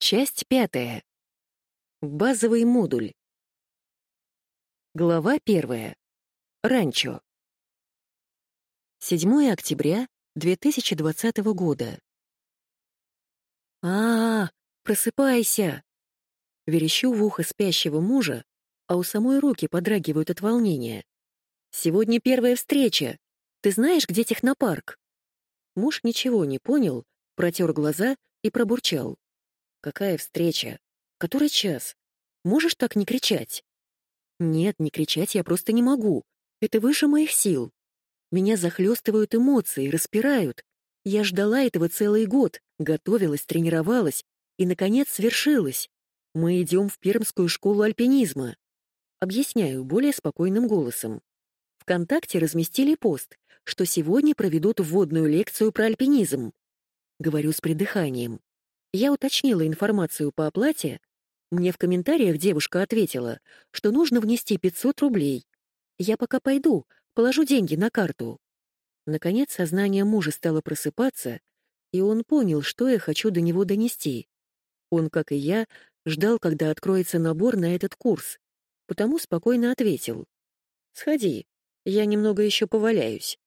Часть пятая. Базовый модуль. Глава первая. Ранчо. 7 октября 2020 года. А, -а, а просыпайся! Верещу в ухо спящего мужа, а у самой руки подрагивают от волнения. Сегодня первая встреча. Ты знаешь, где технопарк? Муж ничего не понял, протер глаза и пробурчал. Какая встреча? Который час? Можешь так не кричать? Нет, не кричать я просто не могу. Это выше моих сил. Меня захлестывают эмоции, распирают. Я ждала этого целый год, готовилась, тренировалась, и, наконец, свершилось. Мы идем в Пермскую школу альпинизма. Объясняю более спокойным голосом. ВКонтакте разместили пост, что сегодня проведут вводную лекцию про альпинизм. Говорю с придыханием. Я уточнила информацию по оплате. Мне в комментариях девушка ответила, что нужно внести 500 рублей. Я пока пойду, положу деньги на карту. Наконец сознание мужа стало просыпаться, и он понял, что я хочу до него донести. Он, как и я, ждал, когда откроется набор на этот курс, потому спокойно ответил. «Сходи, я немного еще поваляюсь».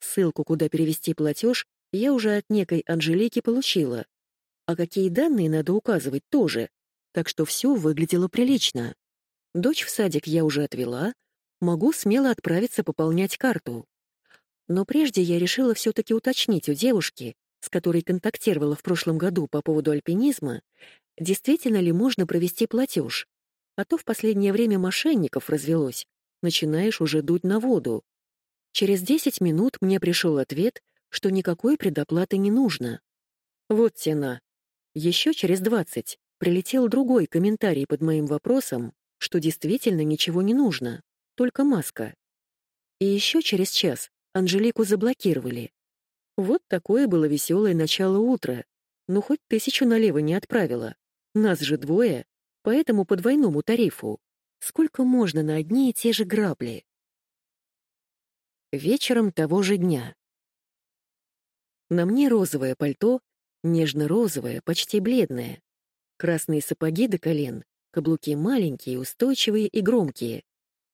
Ссылку, куда перевести платеж, я уже от некой Анжелики получила, а какие данные надо указывать тоже, так что все выглядело прилично. Дочь в садик я уже отвела, могу смело отправиться пополнять карту. Но прежде я решила все-таки уточнить у девушки, с которой контактировала в прошлом году по поводу альпинизма, действительно ли можно провести платеж, а то в последнее время мошенников развелось, начинаешь уже дуть на воду. Через 10 минут мне пришел ответ, что никакой предоплаты не нужно. Вот тена. Еще через двадцать прилетел другой комментарий под моим вопросом, что действительно ничего не нужно, только маска. И еще через час Анжелику заблокировали. Вот такое было веселое начало утра. Ну, хоть тысячу налево не отправила. Нас же двое, поэтому по двойному тарифу. Сколько можно на одни и те же грабли? Вечером того же дня. На мне розовое пальто Нежно-розовая, почти бледная. Красные сапоги до колен, каблуки маленькие, устойчивые и громкие.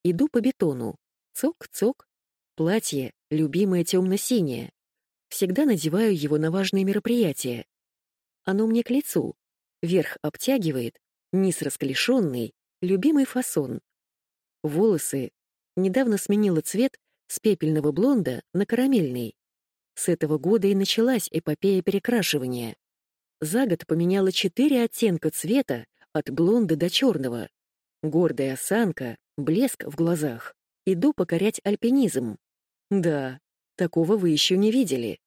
Иду по бетону. Цок-цок. Платье, любимое темно-синее. Всегда надеваю его на важные мероприятия. Оно мне к лицу. Верх обтягивает, низ расклешенный, любимый фасон. Волосы недавно сменила цвет с пепельного блонда на карамельный. С этого года и началась эпопея перекрашивания. За год поменяла четыре оттенка цвета от блонда до черного. Гордая осанка, блеск в глазах. Иду покорять альпинизм. Да, такого вы еще не видели.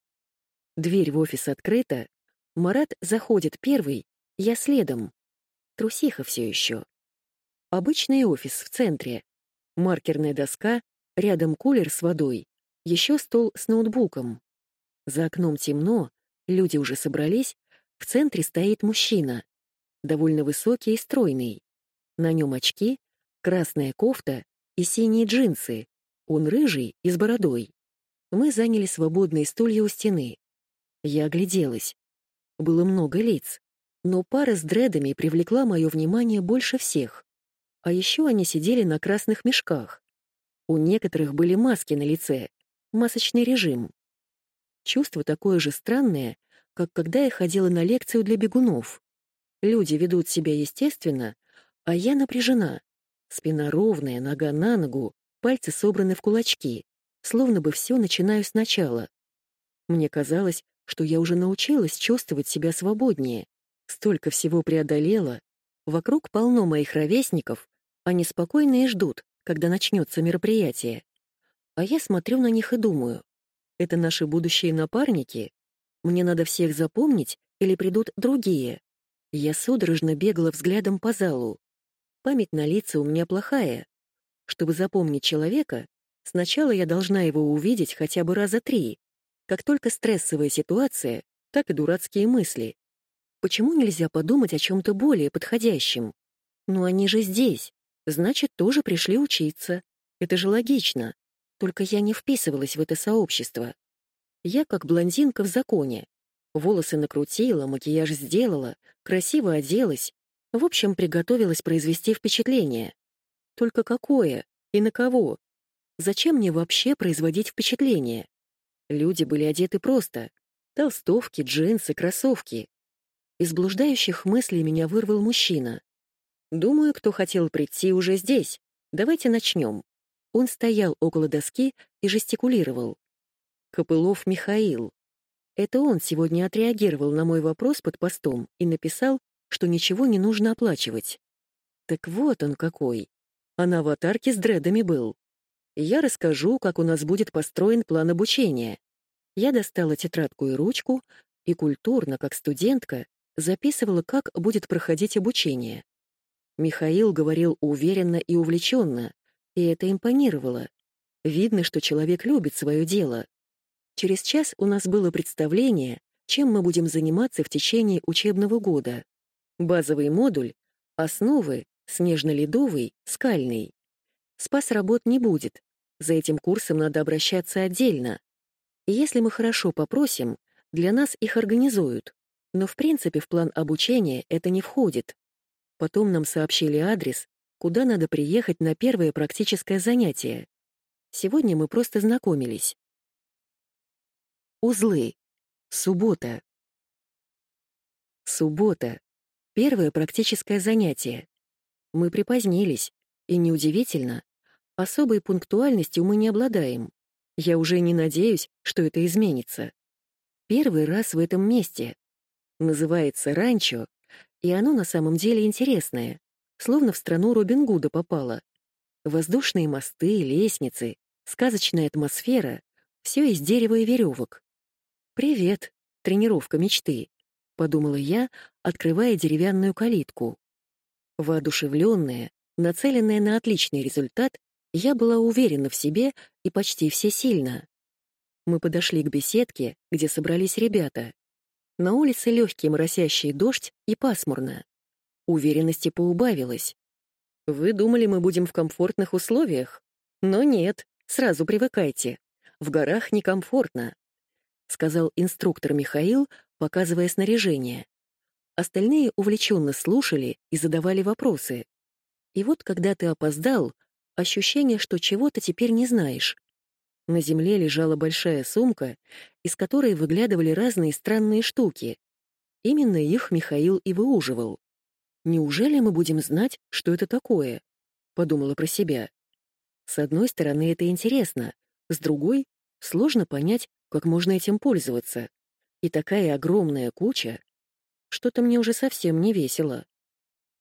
Дверь в офис открыта. Марат заходит первый, я следом. Трусиха все еще. Обычный офис в центре. Маркерная доска, рядом кулер с водой, еще стол с ноутбуком. За окном темно, люди уже собрались, в центре стоит мужчина, довольно высокий и стройный. На нем очки, красная кофта и синие джинсы. Он рыжий и с бородой. Мы заняли свободные стулья у стены. Я огляделась. Было много лиц, но пара с дредами привлекла мое внимание больше всех. А еще они сидели на красных мешках. У некоторых были маски на лице, масочный режим. Чувство такое же странное, как когда я ходила на лекцию для бегунов. Люди ведут себя естественно, а я напряжена. Спина ровная, нога на ногу, пальцы собраны в кулачки, словно бы все начинаю сначала. Мне казалось, что я уже научилась чувствовать себя свободнее. Столько всего преодолела. Вокруг полно моих ровесников, они спокойно и ждут, когда начнется мероприятие. А я смотрю на них и думаю, это наши будущие напарники? Мне надо всех запомнить или придут другие? Я судорожно бегала взглядом по залу. Память на лица у меня плохая. Чтобы запомнить человека, сначала я должна его увидеть хотя бы раза три. Как только стрессовая ситуация, так и дурацкие мысли. Почему нельзя подумать о чем-то более подходящем? Ну они же здесь, значит, тоже пришли учиться. Это же логично. Только я не вписывалась в это сообщество. Я как блондинка в законе. Волосы накрутила, макияж сделала, красиво оделась. В общем, приготовилась произвести впечатление. Только какое? И на кого? Зачем мне вообще производить впечатление? Люди были одеты просто. Толстовки, джинсы, кроссовки. Из блуждающих мыслей меня вырвал мужчина. Думаю, кто хотел прийти, уже здесь. Давайте начнем. Он стоял около доски и жестикулировал. Копылов Михаил. Это он сегодня отреагировал на мой вопрос под постом и написал, что ничего не нужно оплачивать. Так вот он какой. А на аватарке с дредами был. Я расскажу, как у нас будет построен план обучения. Я достала тетрадку и ручку и культурно, как студентка, записывала, как будет проходить обучение. Михаил говорил уверенно и увлеченно, и это импонировало. Видно, что человек любит свое дело. Через час у нас было представление, чем мы будем заниматься в течение учебного года. Базовый модуль — основы, снежно-ледовый, скальный. Спас работ не будет. За этим курсом надо обращаться отдельно. Если мы хорошо попросим, для нас их организуют. Но в принципе в план обучения это не входит. Потом нам сообщили адрес, куда надо приехать на первое практическое занятие. Сегодня мы просто знакомились. Узлы. Суббота. Суббота. Первое практическое занятие. Мы припозднились, и неудивительно, особой пунктуальностью мы не обладаем. Я уже не надеюсь, что это изменится. Первый раз в этом месте, Называется «Ранчо», и оно на самом деле интересное, словно в страну Робин Гуда попало. Воздушные мосты, лестницы, сказочная атмосфера — все из дерева и веревок. «Привет, тренировка мечты», — подумала я, открывая деревянную калитку. Воодушевленная, нацеленная на отличный результат, я была уверена в себе и почти всесильна. Мы подошли к беседке, где собрались ребята. На улице легкий моросящий дождь и пасмурно. Уверенности поубавилось. Вы думали, мы будем в комфортных условиях? Но нет, сразу привыкайте. В горах некомфортно, сказал инструктор Михаил, показывая снаряжение. Остальные увлеченно слушали и задавали вопросы. И вот, когда ты опоздал, ощущение, что чего-то теперь не знаешь. На земле лежала большая сумка, из которой выглядывали разные странные штуки. Именно их Михаил и выуживал. «Неужели мы будем знать, что это такое?» — подумала про себя. С одной стороны, это интересно, с другой — сложно понять, как можно этим пользоваться. И такая огромная куча. Что-то мне уже совсем не весело.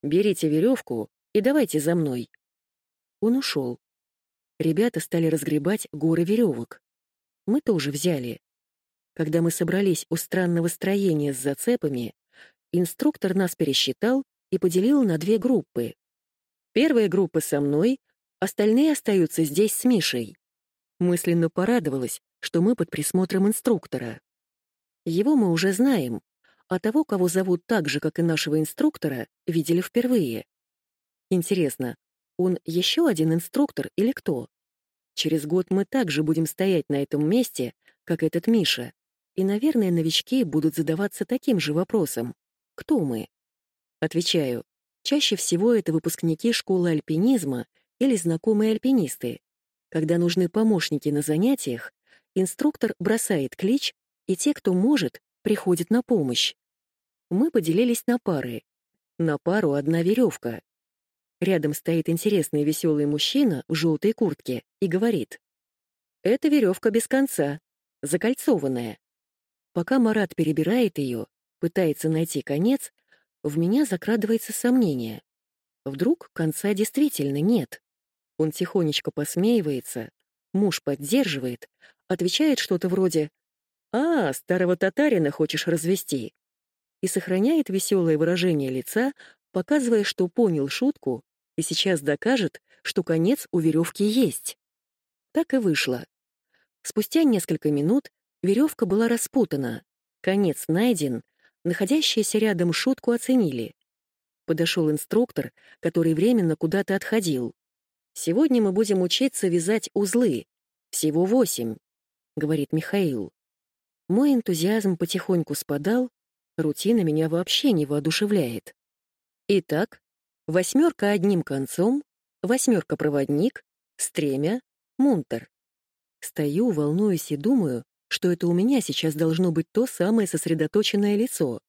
«Берите веревку и давайте за мной». Он ушел. Ребята стали разгребать горы веревок. Мы тоже взяли. Когда мы собрались у странного строения с зацепами, инструктор нас пересчитал и поделил на две группы. Первая группа со мной, остальные остаются здесь с Мишей. Мысленно порадовалась, что мы под присмотром инструктора. Его мы уже знаем, а того, кого зовут так же, как и нашего инструктора, видели впервые. Интересно, он еще один инструктор или кто? Через год мы также будем стоять на этом месте, как этот Миша. И, наверное, новички будут задаваться таким же вопросом. Кто мы? Отвечаю. Чаще всего это выпускники школы альпинизма или знакомые альпинисты. Когда нужны помощники на занятиях, инструктор бросает клич, и те, кто может, приходят на помощь. Мы поделились на пары. На пару одна веревка. Рядом стоит интересный веселый мужчина в желтой куртке и говорит. «Это веревка без конца, закольцованная». Пока Марат перебирает ее, пытается найти конец, в меня закрадывается сомнение. Вдруг конца действительно нет. Он тихонечко посмеивается, муж поддерживает, отвечает что-то вроде «А, старого татарина хочешь развести?» и сохраняет веселое выражение лица, показывая, что понял шутку и сейчас докажет, что конец у веревки есть. Так и вышло. Спустя несколько минут веревка была распутана, конец найден, находящиеся рядом шутку оценили. Подошел инструктор, который временно куда-то отходил. «Сегодня мы будем учиться вязать узлы. Всего восемь», — говорит Михаил. Мой энтузиазм потихоньку спадал, рутина меня вообще не воодушевляет. Итак, восьмерка одним концом, восьмерка-проводник, стремя, мунтер. Стою, волнуюсь и думаю, что это у меня сейчас должно быть то самое сосредоточенное лицо.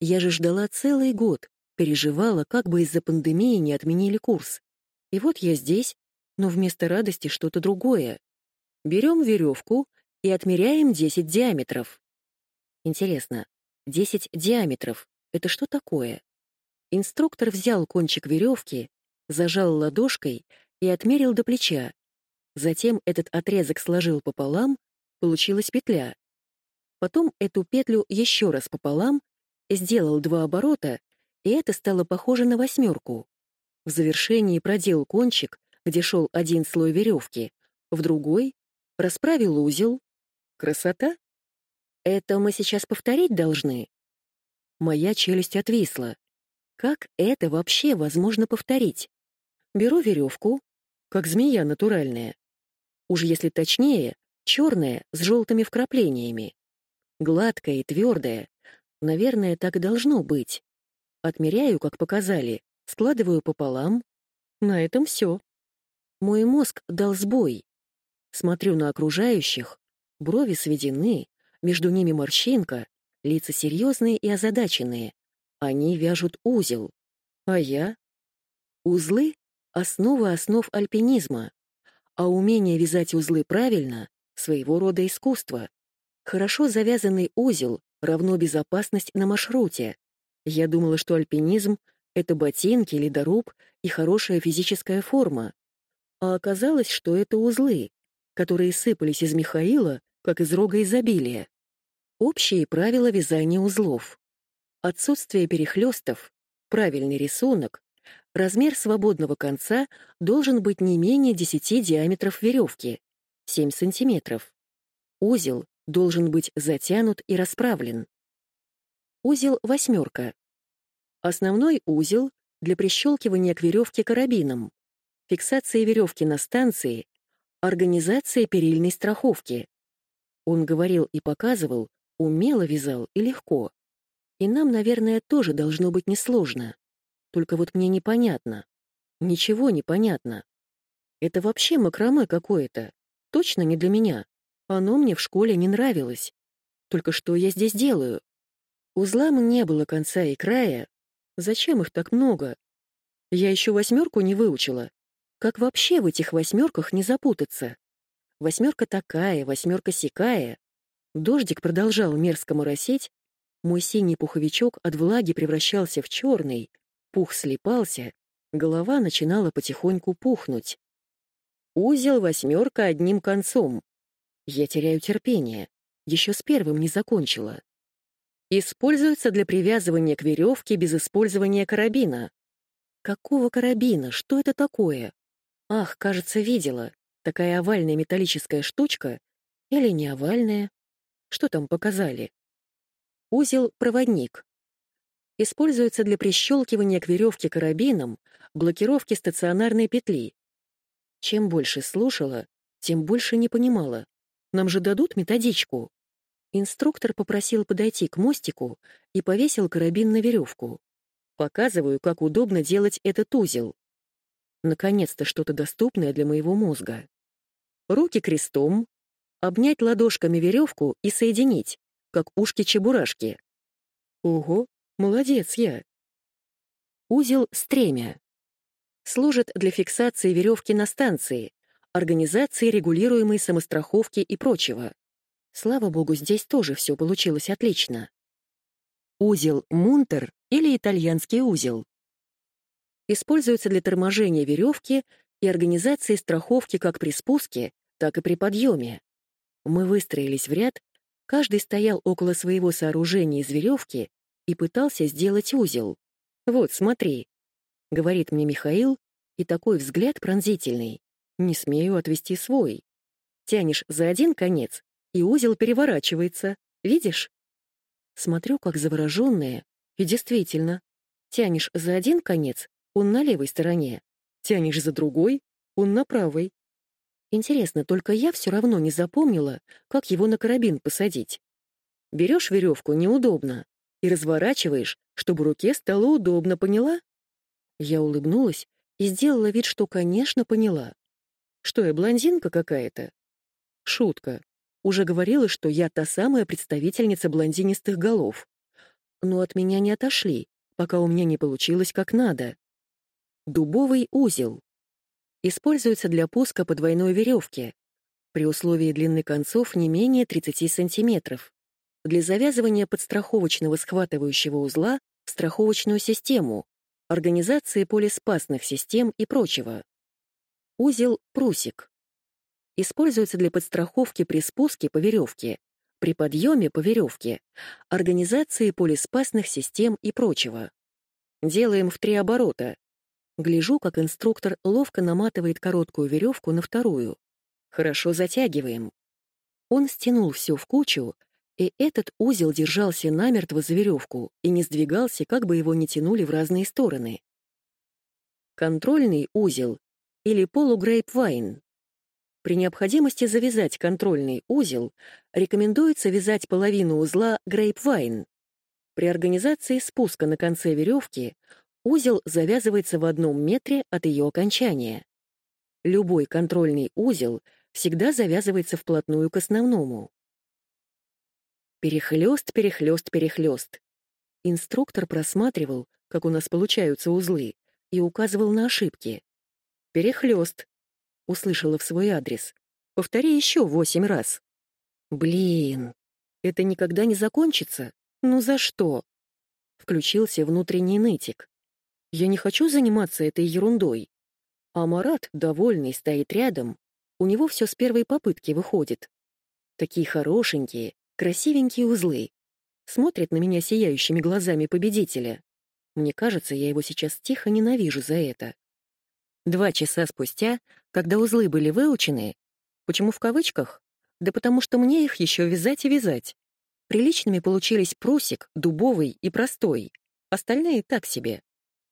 Я же ждала целый год, переживала, как бы из-за пандемии не отменили курс. И вот я здесь, но вместо радости что-то другое. Берем веревку и отмеряем 10 диаметров. Интересно, 10 диаметров — это что такое? Инструктор взял кончик веревки, зажал ладошкой и отмерил до плеча. Затем этот отрезок сложил пополам, получилась петля. Потом эту петлю еще раз пополам, сделал два оборота, и это стало похоже на восьмерку. В завершении продел кончик, где шел один слой веревки, в другой — расправил узел. Красота? Это мы сейчас повторить должны? Моя челюсть отвисла. Как это вообще возможно повторить? Беру веревку, как змея натуральная. Уж если точнее, черная с желтыми вкраплениями. Гладкая и твердая. Наверное, так и должно быть. Отмеряю, как показали, складываю пополам. На этом все. Мой мозг дал сбой. Смотрю на окружающих, брови сведены, между ними морщинка, лица серьезные и озадаченные. Они вяжут узел. А я? Узлы — основа основ альпинизма. А умение вязать узлы правильно — своего рода искусство. Хорошо завязанный узел равно безопасность на маршруте. Я думала, что альпинизм — это ботинки, ледоруб и хорошая физическая форма. А оказалось, что это узлы, которые сыпались из Михаила, как из рога изобилия. Общие правила вязания узлов. Отсутствие перехлестов, правильный рисунок, размер свободного конца должен быть не менее 10 диаметров веревки, 7 сантиметров. Узел должен быть затянут и расправлен. Узел восьмерка. Основной узел для прищелкивания к веревке карабином, фиксации веревки на станции, организация перильной страховки. Он говорил и показывал, умело вязал и легко. И нам, наверное, тоже должно быть несложно. Только вот мне непонятно. Ничего не понятно. Это вообще макраме какое-то. Точно не для меня. Оно мне в школе не нравилось. Только что я здесь делаю? Узлам не было конца и края. Зачем их так много? Я еще восьмерку не выучила. Как вообще в этих восьмерках не запутаться? Восьмерка такая, восьмерка сякая. Дождик продолжал мерзко моросить. Мой синий пуховичок от влаги превращался в черный. Пух слипался. Голова начинала потихоньку пухнуть. Узел восьмерка одним концом. Я теряю терпение. Еще с первым не закончила. Используется для привязывания к веревке без использования карабина. Какого карабина? Что это такое? Ах, кажется, видела. Такая овальная металлическая штучка. Или не овальная? Что там показали? Узел-проводник. Используется для прищелкивания к веревке карабином, блокировки стационарной петли. Чем больше слушала, тем больше не понимала. Нам же дадут методичку. Инструктор попросил подойти к мостику и повесил карабин на веревку. Показываю, как удобно делать этот узел. Наконец-то что-то доступное для моего мозга. Руки крестом, обнять ладошками веревку и соединить, как ушки-чебурашки. Ого, молодец я. Узел стремя. Служит для фиксации веревки на станции, организации регулируемой самостраховки и прочего. Слава богу, здесь тоже все получилось отлично. Узел Мунтер или итальянский узел. Используется для торможения веревки и организации страховки как при спуске, так и при подъеме. Мы выстроились в ряд, каждый стоял около своего сооружения из веревки и пытался сделать узел. «Вот, смотри», — говорит мне Михаил, и такой взгляд пронзительный. Не смею отвести свой. Тянешь за один конец, и узел переворачивается. Видишь? Смотрю, как завороженная, и действительно, тянешь за один конец, он на левой стороне, тянешь за другой, он на правой. Интересно, только я все равно не запомнила, как его на карабин посадить. Берешь веревку неудобно и разворачиваешь, чтобы руке стало удобно, поняла? Я улыбнулась и сделала вид, что, конечно, поняла. Что я, блондинка какая-то? Шутка. Уже говорила, что я та самая представительница блондинистых голов. Но от меня не отошли, пока у меня не получилось как надо. Дубовый узел. Используется для пуска по двойной веревке, при условии длины концов не менее 30 сантиметров, для завязывания подстраховочного схватывающего узла в страховочную систему, организации полиспасных систем и прочего. Узел прусик. Используется для подстраховки при спуске по веревке, при подъеме по веревке, организации полиспасных систем и прочего. Делаем в три оборота. Гляжу, как инструктор ловко наматывает короткую веревку на вторую. Хорошо затягиваем. Он стянул все в кучу, и этот узел держался намертво за веревку и не сдвигался, как бы его ни тянули в разные стороны. Контрольный узел или полугрейпвайн. При необходимости завязать контрольный узел рекомендуется вязать половину узла грейпвайн. При организации спуска на конце веревки узел завязывается в одном метре от ее окончания. Любой контрольный узел всегда завязывается вплотную к основному. Перехлёст, перехлёст, перехлёст. Инструктор просматривал, как у нас получаются узлы, и указывал на ошибки. «Перехлёст», — услышала в свой адрес. «Повтори еще восемь раз». «Блин, это никогда не закончится? Ну за что?» Включился внутренний нытик. «Я не хочу заниматься этой ерундой». А Марат, довольный, стоит рядом. У него все с первой попытки выходит. Такие хорошенькие, красивенькие узлы. Смотрит на меня сияющими глазами победителя. Мне кажется, я его сейчас тихо ненавижу за это. Два часа спустя, когда узлы были выучены, почему в кавычках? Да потому что мне их еще вязать и вязать. Приличными получились прусик, дубовый и простой. Остальные так себе.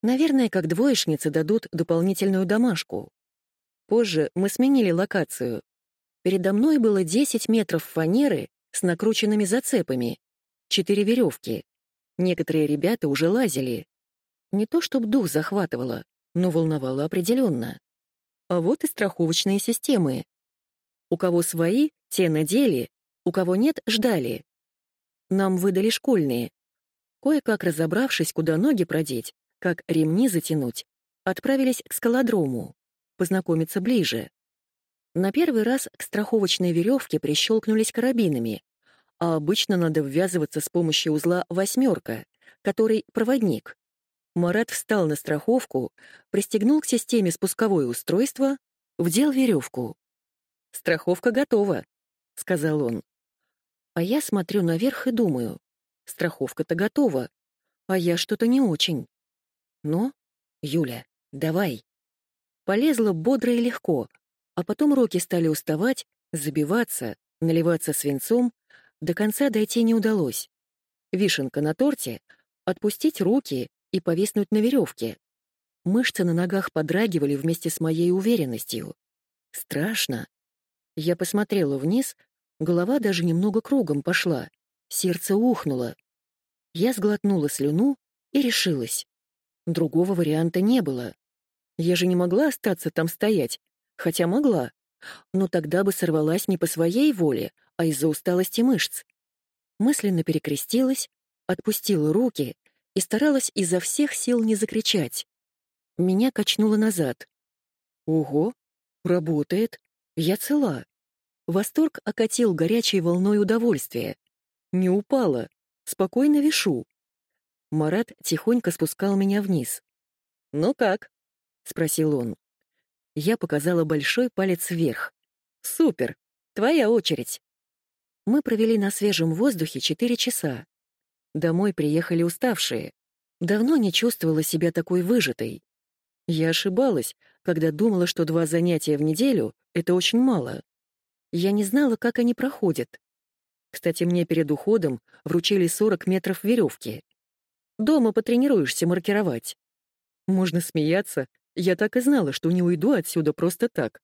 Наверное, как двоечницы дадут дополнительную домашку. Позже мы сменили локацию. Передо мной было 10 метров фанеры с накрученными зацепами, четыре веревки. Некоторые ребята уже лазили. Не то чтобы дух захватывало, но волновало определенно. А вот и страховочные системы. У кого свои, те надели, у кого нет, ждали. Нам выдали школьные. Кое-как разобравшись, куда ноги продеть, как ремни затянуть, отправились к скалодрому, познакомиться ближе. На первый раз к страховочной веревке прищелкнулись карабинами, а обычно надо ввязываться с помощью узла «восьмерка», который проводник. Марат встал на страховку, пристегнул к системе спусковое устройство, вдел веревку. «Страховка готова», — сказал он. А я смотрю наверх и думаю, страховка-то готова, а я что-то не очень. Но, Юля, давай. Полезла бодро и легко, а потом руки стали уставать, забиваться, наливаться свинцом, до конца дойти не удалось. Вишенка на торте — отпустить руки и повиснуть на веревке. Мышцы на ногах подрагивали вместе с моей уверенностью. Страшно. Я посмотрела вниз, голова даже немного кругом пошла, сердце ухнуло. Я сглотнула слюну и решилась. Другого варианта не было. Я же не могла остаться там стоять, хотя могла. Но тогда бы сорвалась не по своей воле, а из-за усталости мышц. Мысленно перекрестилась, отпустила руки и старалась изо всех сил не закричать. Меня качнуло назад. Ого, работает. Я цела. Восторг окатил горячей волной удовольствия. Не упала. Спокойно вишу. Марат тихонько спускал меня вниз. «Ну как?» — спросил он. Я показала большой палец вверх. «Супер! Твоя очередь!» Мы провели на свежем воздухе четыре часа. Домой приехали уставшие. Давно не чувствовала себя такой выжатой. Я ошибалась, когда думала, что два занятия в неделю — это очень мало. Я не знала, как они проходят. Кстати, мне перед уходом вручили 40 метров веревки. Дома потренируешься маркировать. Можно смеяться, я так и знала, что не уйду отсюда просто так.